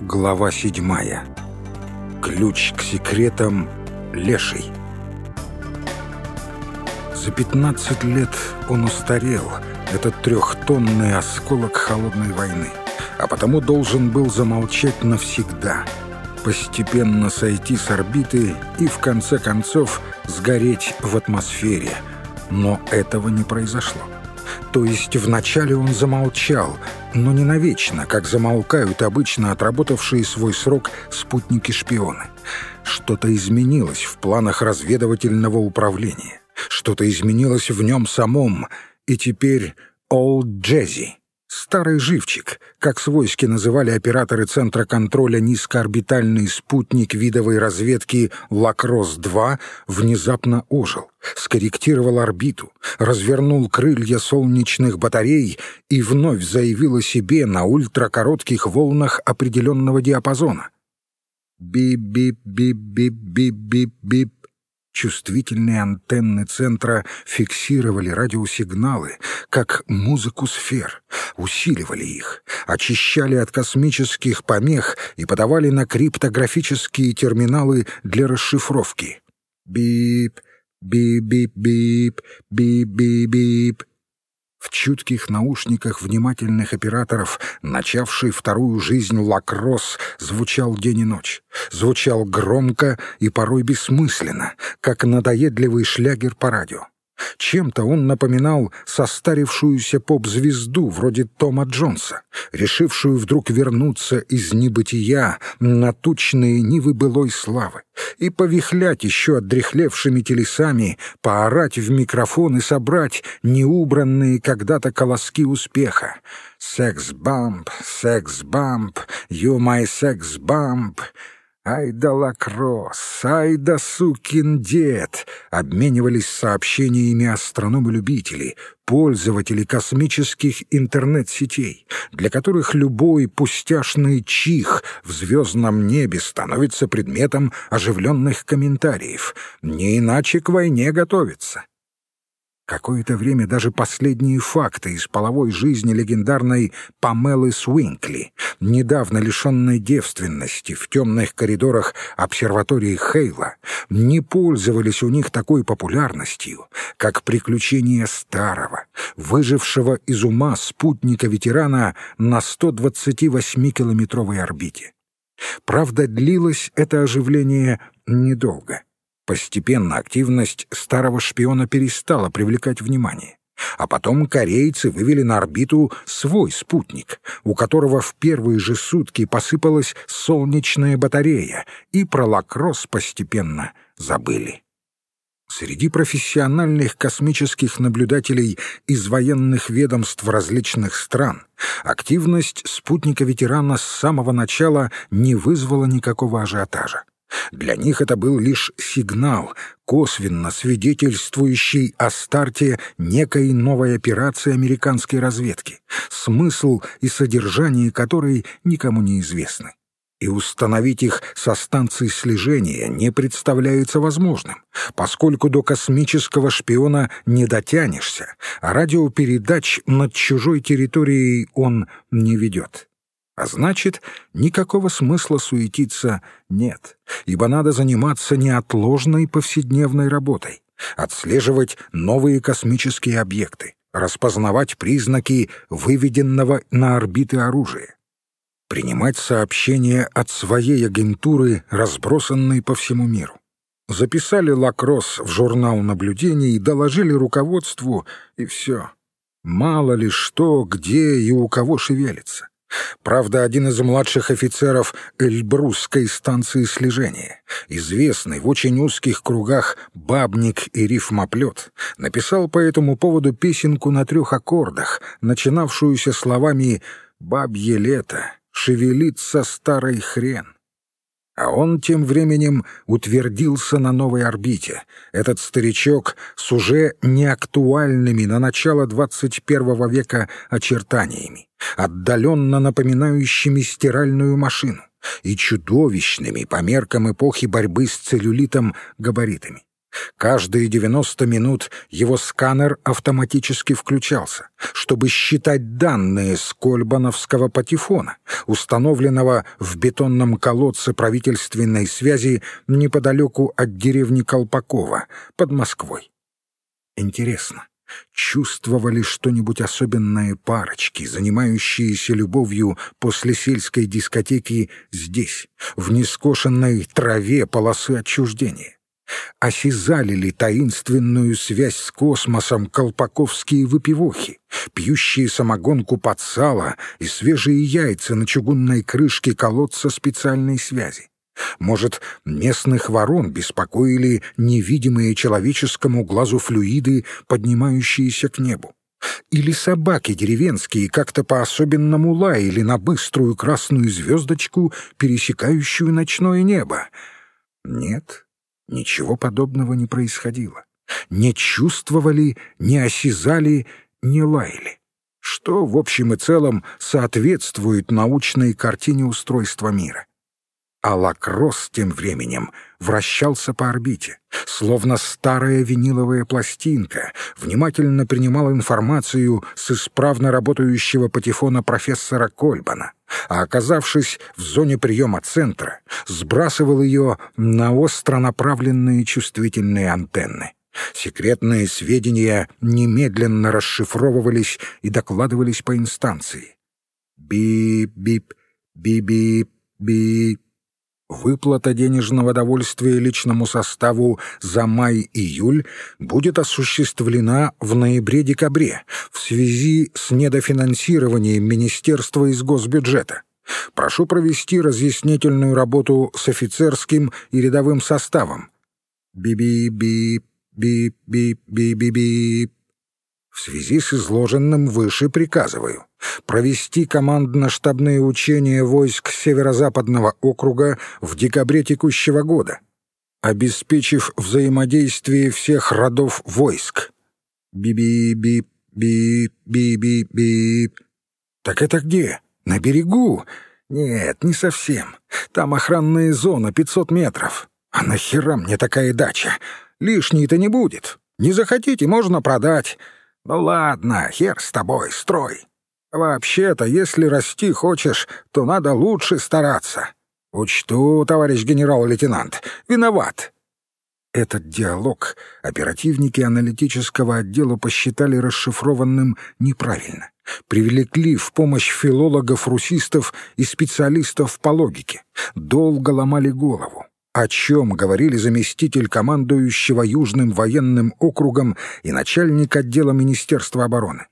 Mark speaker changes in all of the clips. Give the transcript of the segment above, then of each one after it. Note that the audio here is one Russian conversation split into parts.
Speaker 1: Глава седьмая. Ключ к секретам леший. За пятнадцать лет он устарел, этот трехтонный осколок холодной войны, а потому должен был замолчать навсегда, постепенно сойти с орбиты и, в конце концов, сгореть в атмосфере. Но этого не произошло. То есть вначале он замолчал, но не навечно, как замолкают обычно отработавшие свой срок спутники-шпионы. Что-то изменилось в планах разведывательного управления. Что-то изменилось в нем самом, и теперь «Олд Джези» Старый живчик, как свойски называли операторы Центра контроля низкоорбитальный спутник видовой разведки «Лакрос-2», внезапно ожил, скорректировал орбиту, развернул крылья солнечных батарей и вновь заявил о себе на ультракоротких волнах определенного диапазона. «Бип-бип-бип-бип-бип-бип», Чувствительные антенны центра фиксировали радиосигналы, как музыку сфер, усиливали их, очищали от космических помех и подавали на криптографические терминалы для расшифровки. Бип, бип-бип-бип, бип-бип-бип. В чутких наушниках внимательных операторов, начавший вторую жизнь лакросс, звучал день и ночь. Звучал громко и порой бессмысленно, как надоедливый шлягер по радио. Чем-то он напоминал состарившуюся поп-звезду вроде Тома Джонса, решившую вдруг вернуться из небытия на тучные нивы былой славы и повихлять еще отдряхлевшими телесами, поорать в микрофон и собрать неубранные когда-то колоски успеха. «Секс-бамп, секс-бамп, you my секс-бамп», «Ай да лакросс! Ай да сукин дед!» Обменивались сообщениями астрономы-любители, пользователи космических интернет-сетей, для которых любой пустяшный чих в звездном небе становится предметом оживленных комментариев. Не иначе к войне готовится. Какое-то время даже последние факты из половой жизни легендарной Памелы Свинкли, недавно лишенной девственности в темных коридорах обсерватории Хейла, не пользовались у них такой популярностью, как приключения старого, выжившего из ума спутника-ветерана на 128-километровой орбите. Правда, длилось это оживление недолго — Постепенно активность старого шпиона перестала привлекать внимание. А потом корейцы вывели на орбиту свой спутник, у которого в первые же сутки посыпалась солнечная батарея, и про лакросс постепенно забыли. Среди профессиональных космических наблюдателей из военных ведомств различных стран активность спутника-ветерана с самого начала не вызвала никакого ажиотажа. Для них это был лишь сигнал, косвенно свидетельствующий о старте некой новой операции американской разведки, смысл и содержание которой никому не известны. И установить их со станции слежения не представляется возможным, поскольку до космического шпиона не дотянешься, а радиопередач над чужой территорией он не ведет. А значит, никакого смысла суетиться нет, ибо надо заниматься неотложной повседневной работой, отслеживать новые космические объекты, распознавать признаки выведенного на орбиты оружия, принимать сообщения от своей агентуры, разбросанной по всему миру. Записали лакросс в журнал наблюдений, доложили руководству, и все. Мало ли что, где и у кого шевелится. Правда, один из младших офицеров Эльбрусской станции слежения, известный в очень узких кругах бабник и рифмоплет, написал по этому поводу песенку на трех аккордах, начинавшуюся словами «Бабье лето, шевелится старый хрен». А он тем временем утвердился на новой орбите. Этот старичок с уже неактуальными на начало 21 века очертаниями, отдаленно напоминающими стиральную машину и чудовищными по меркам эпохи борьбы с целлюлитом габаритами. Каждые 90 минут его сканер автоматически включался, чтобы считать данные с кольбановского патефона, установленного в бетонном колодце правительственной связи неподалеку от деревни Колпакова под Москвой. Интересно, чувствовали что-нибудь особенное парочки, занимающиеся любовью после сельской дискотеки здесь, в нескошенной траве полосы отчуждения? Осязали ли таинственную связь с космосом колпаковские выпивохи, пьющие самогонку под сало и свежие яйца на чугунной крышке колодца специальной связи? Может, местных ворон беспокоили невидимые человеческому глазу флюиды, поднимающиеся к небу? Или собаки деревенские как-то по-особенному лаяли на быструю красную звездочку, пересекающую ночное небо? Нет, ничего подобного не происходило. Не чувствовали, не осязали, не лаяли. Что, в общем и целом, соответствует научной картине устройства мира. А лакросс тем временем вращался по орбите, словно старая виниловая пластинка, внимательно принимал информацию с исправно работающего патефона профессора Кольбана, а, оказавшись в зоне приема центра, сбрасывал ее на остро направленные чувствительные антенны. Секретные сведения немедленно расшифровывались и докладывались по инстанции. Бип-бип, би-бип-бип. Выплата денежного довольствия личному составу за май-июль будет осуществлена в ноябре-декабре в связи с недофинансированием Министерства из госбюджета. Прошу провести разъяснительную работу с офицерским и рядовым составом. Би-би-би, би-би-би-би-би. В связи с изложенным выше приказываю провести командно-штабные учения войск Северо-Западного округа в декабре текущего года, обеспечив взаимодействие всех родов войск. Би-би-би-би-би-би-би. Так это где? На берегу? Нет, не совсем. Там охранная зона 500 метров. А нахера мне такая дача? Лишней-то не будет. Не захотите, можно продать. Ну ладно, хер с тобой, строй. Вообще-то, если расти хочешь, то надо лучше стараться. Учту, товарищ генерал-лейтенант, виноват. Этот диалог оперативники аналитического отдела посчитали расшифрованным неправильно. Привлекли в помощь филологов-русистов и специалистов по логике. Долго ломали голову о чем говорили заместитель командующего Южным военным округом и начальник отдела Министерства обороны.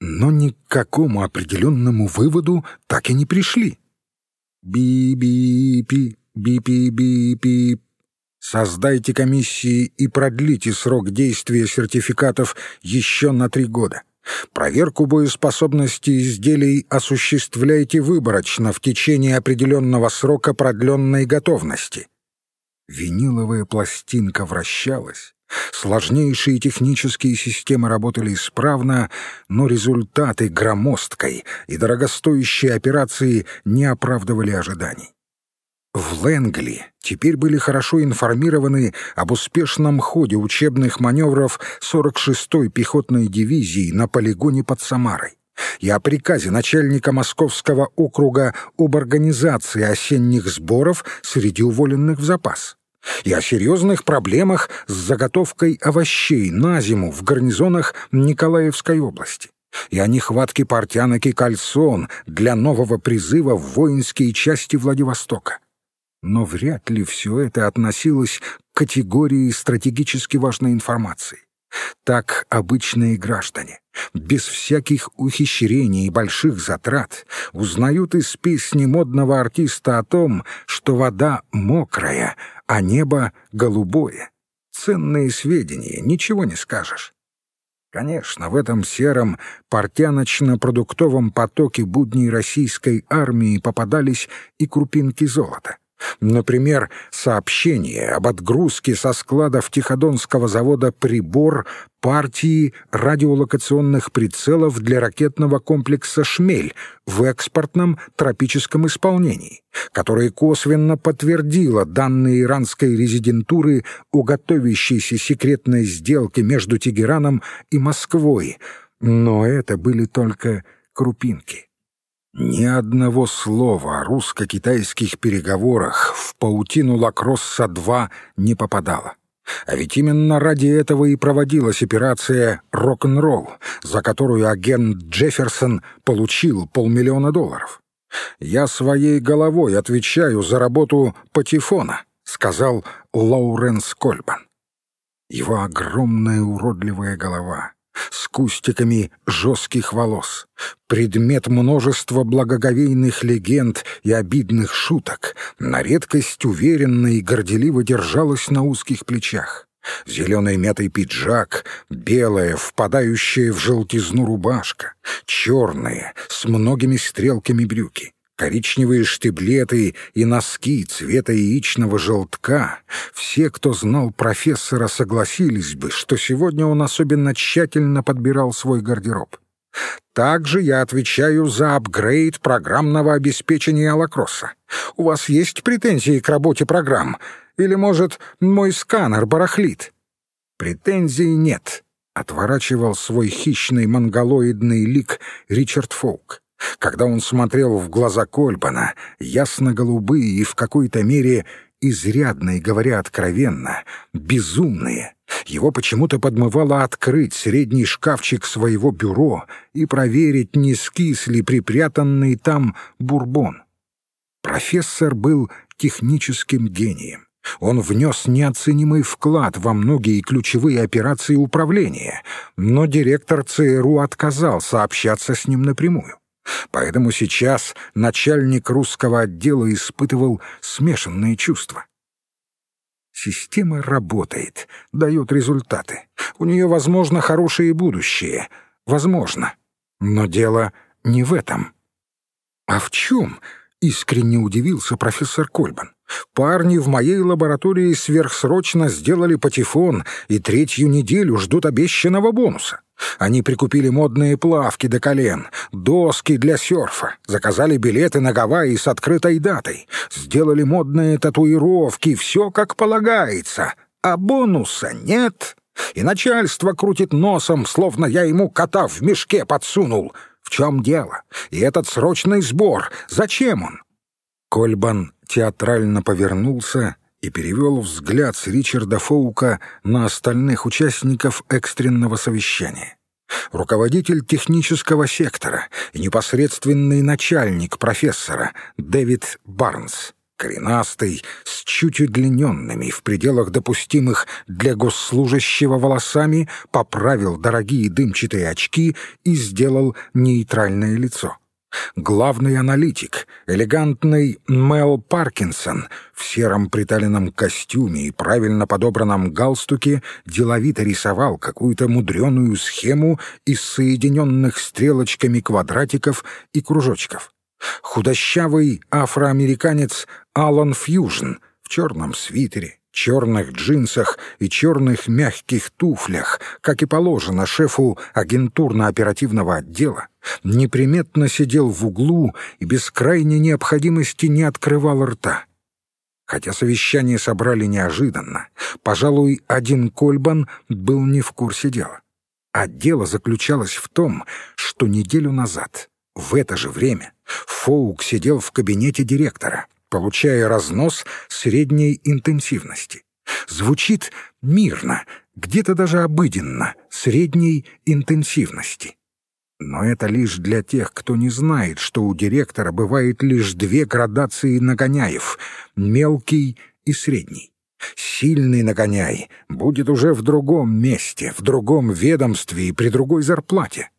Speaker 1: Но ни к какому определенному выводу так и не пришли. Би-би-пи, би-пи-би-пи. Создайте комиссии и продлите срок действия сертификатов еще на три года. Проверку боеспособности изделий осуществляйте выборочно в течение определенного срока продленной готовности. Виниловая пластинка вращалась, сложнейшие технические системы работали исправно, но результаты громоздкой и дорогостоящей операции не оправдывали ожиданий. В Лэнгли теперь были хорошо информированы об успешном ходе учебных маневров 46-й пехотной дивизии на полигоне под Самарой и о приказе начальника Московского округа об организации осенних сборов среди уволенных в запас, и о серьезных проблемах с заготовкой овощей на зиму в гарнизонах Николаевской области, и о нехватке портянок и кальсон для нового призыва в воинские части Владивостока. Но вряд ли все это относилось к категории стратегически важной информации. Так обычные граждане, без всяких ухищрений и больших затрат, узнают из песни модного артиста о том, что вода мокрая, а небо голубое. Ценные сведения, ничего не скажешь. Конечно, в этом сером портяночно-продуктовом потоке будней российской армии попадались и крупинки золота. Например, сообщение об отгрузке со складов Тиходонского завода «Прибор» партии радиолокационных прицелов для ракетного комплекса «Шмель» в экспортном тропическом исполнении, которое косвенно подтвердило данные иранской резидентуры о готовящейся секретной сделке между Тегераном и Москвой. Но это были только крупинки. Ни одного слова о русско-китайских переговорах в паутину Лакросса-2 не попадало. А ведь именно ради этого и проводилась операция «Рок-н-ролл», за которую агент Джефферсон получил полмиллиона долларов. «Я своей головой отвечаю за работу Патефона», — сказал Лоуренс Кольбан. Его огромная уродливая голова с кустиками жестких волос, предмет множества благоговейных легенд и обидных шуток, на редкость уверенно и горделиво держалась на узких плечах. Зеленый мятый пиджак, белая, впадающая в желтизну рубашка, черные, с многими стрелками брюки коричневые штиблеты и носки цвета яичного желтка, все, кто знал профессора, согласились бы, что сегодня он особенно тщательно подбирал свой гардероб. Также я отвечаю за апгрейд программного обеспечения Алакросса. У вас есть претензии к работе программ? Или, может, мой сканер барахлит? Претензий нет, — отворачивал свой хищный монголоидный лик Ричард Фолк когда он смотрел в глаза Кольбана, ясно-голубые и в какой-то мере изрядные, говоря откровенно, безумные. Его почему-то подмывало открыть средний шкафчик своего бюро и проверить, не скис ли припрятанный там бурбон. Профессор был техническим гением. Он внес неоценимый вклад во многие ключевые операции управления, но директор ЦРУ отказался общаться с ним напрямую. Поэтому сейчас начальник русского отдела испытывал смешанные чувства. Система работает, дает результаты. У нее, возможно, хорошее будущее. Возможно. Но дело не в этом. А в чем? Искренне удивился профессор Кольбан. Парни в моей лаборатории сверхсрочно сделали патефон и третью неделю ждут обещанного бонуса. Они прикупили модные плавки до колен, доски для серфа, заказали билеты на Гавайи с открытой датой, сделали модные татуировки, все как полагается, а бонуса нет. И начальство крутит носом, словно я ему кота в мешке подсунул. В чем дело? И этот срочный сбор, зачем он? Кольбан театрально повернулся и перевел взгляд с Ричарда Фоука на остальных участников экстренного совещания. Руководитель технического сектора и непосредственный начальник профессора Дэвид Барнс, коренастый, с чуть удлиненными в пределах допустимых для госслужащего волосами, поправил дорогие дымчатые очки и сделал нейтральное лицо главный аналитик, элегантный Мел Паркинсон в сером приталенном костюме и правильно подобранном галстуке деловито рисовал какую-то мудреную схему из соединенных стрелочками квадратиков и кружочков. Худощавый афроамериканец Алан Фьюжн в черном свитере, черных джинсах и черных мягких туфлях, как и положено шефу агентурно-оперативного отдела, неприметно сидел в углу и без крайней необходимости не открывал рта. Хотя совещание собрали неожиданно, пожалуй, один Кольбан был не в курсе дела. А дело заключалось в том, что неделю назад, в это же время, Фоук сидел в кабинете директора — получая разнос средней интенсивности. Звучит мирно, где-то даже обыденно, средней интенсивности. Но это лишь для тех, кто не знает, что у директора бывает лишь две градации нагоняев — мелкий и средний. Сильный нагоняй будет уже в другом месте, в другом ведомстве и при другой зарплате.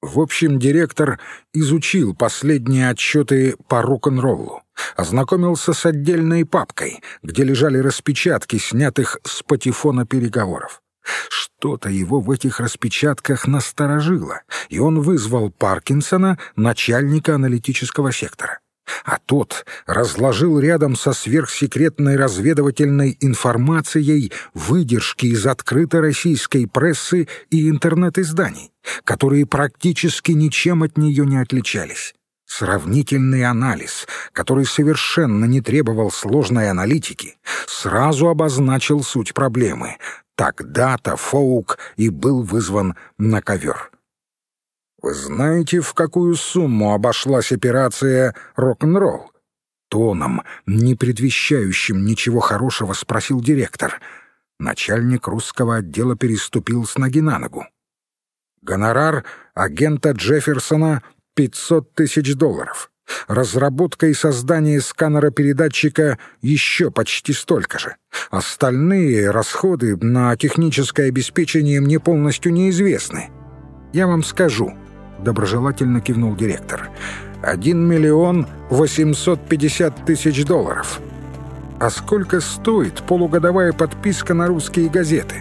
Speaker 1: В общем, директор изучил последние отчеты по рок-н-роллу, ознакомился с отдельной папкой, где лежали распечатки, снятых с патефона переговоров. Что-то его в этих распечатках насторожило, и он вызвал Паркинсона, начальника аналитического сектора. а тот разложил рядом со сверхсекретной разведывательной информацией выдержки из открытой российской прессы и интернет-изданий, которые практически ничем от нее не отличались. Сравнительный анализ, который совершенно не требовал сложной аналитики, сразу обозначил суть проблемы. Тогда-то Фоук и был вызван на ковер. «Вы знаете, в какую сумму обошлась операция «Рок-н-ролл»?» Тоном, не предвещающим ничего хорошего, спросил директор. Начальник русского отдела переступил с ноги на ногу. Гонорар агента Джефферсона — 500 тысяч долларов. Разработка и создание сканера-передатчика еще почти столько же. Остальные расходы на техническое обеспечение мне полностью неизвестны. Я вам скажу —— доброжелательно кивнул директор. «Один миллион восемьсот пятьдесят тысяч долларов». «А сколько стоит полугодовая подписка на русские газеты?»